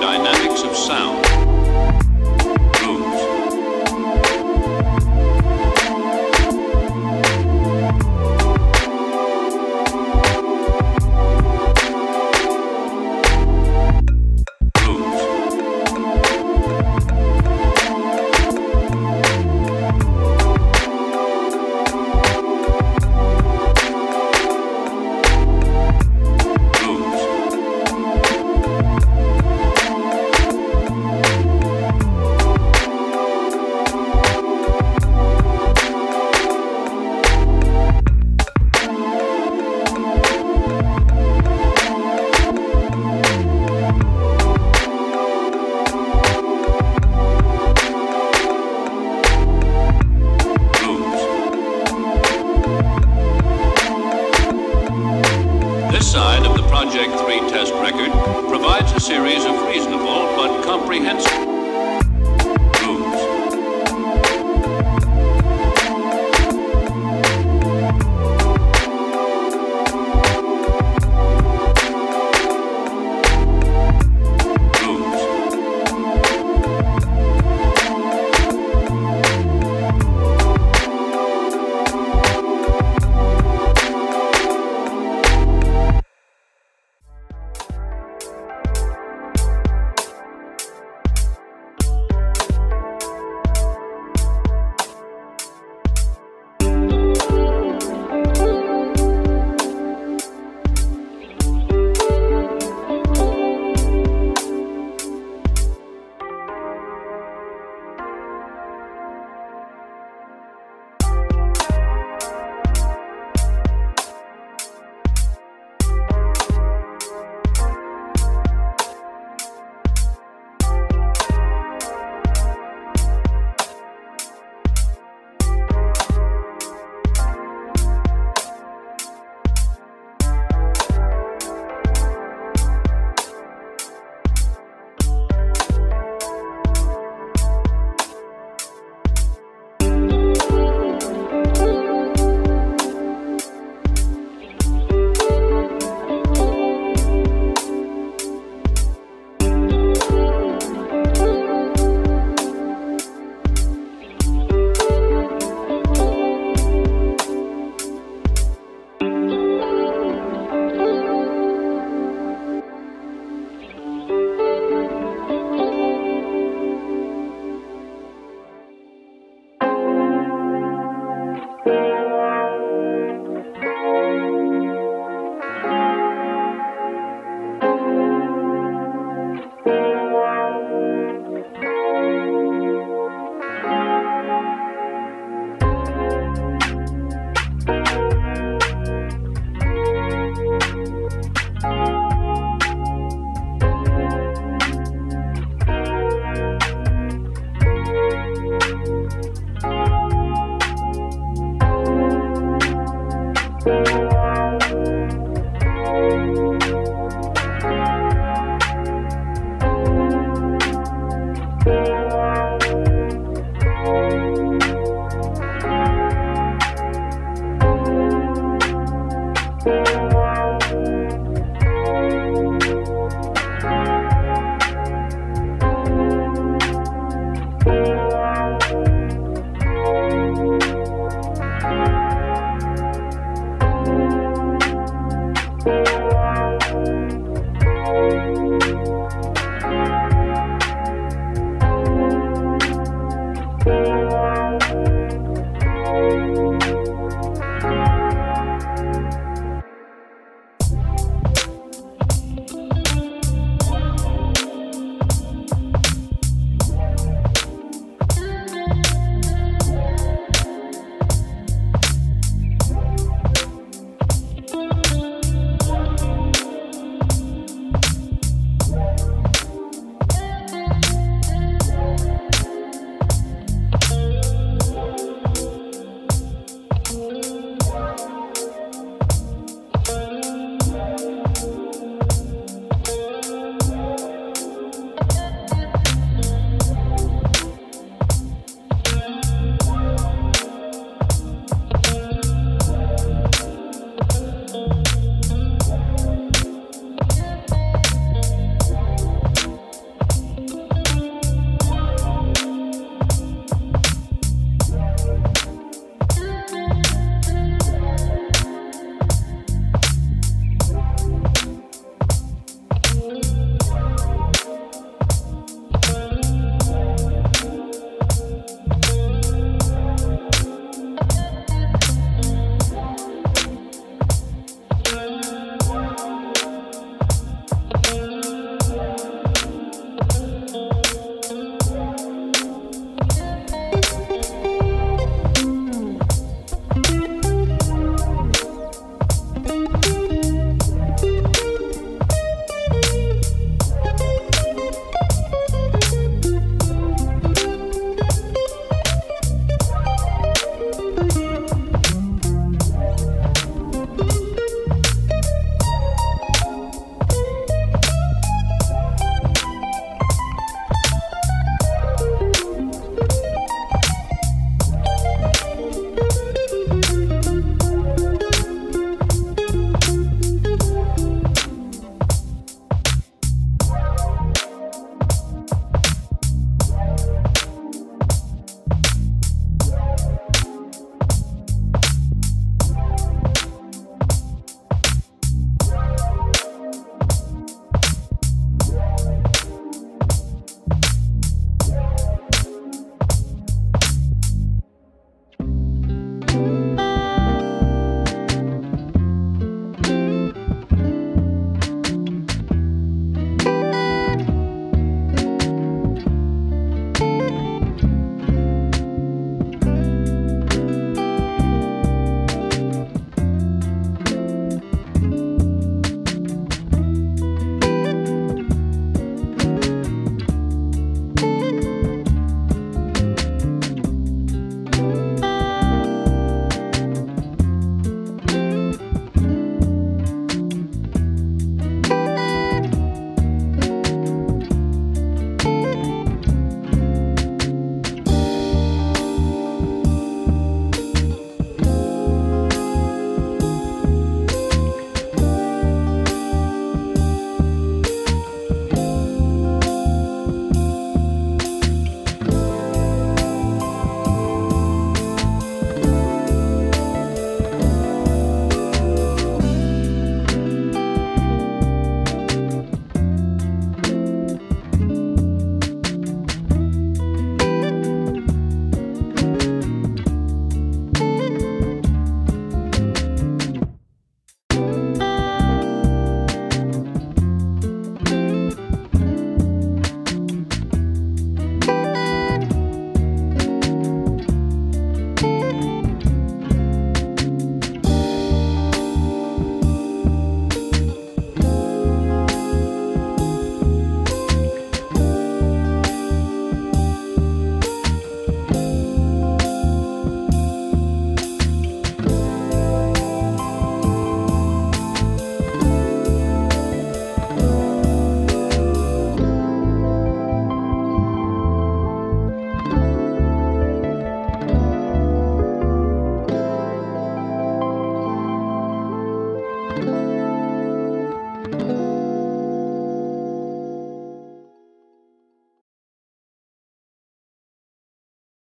dynamics of sound. Bye.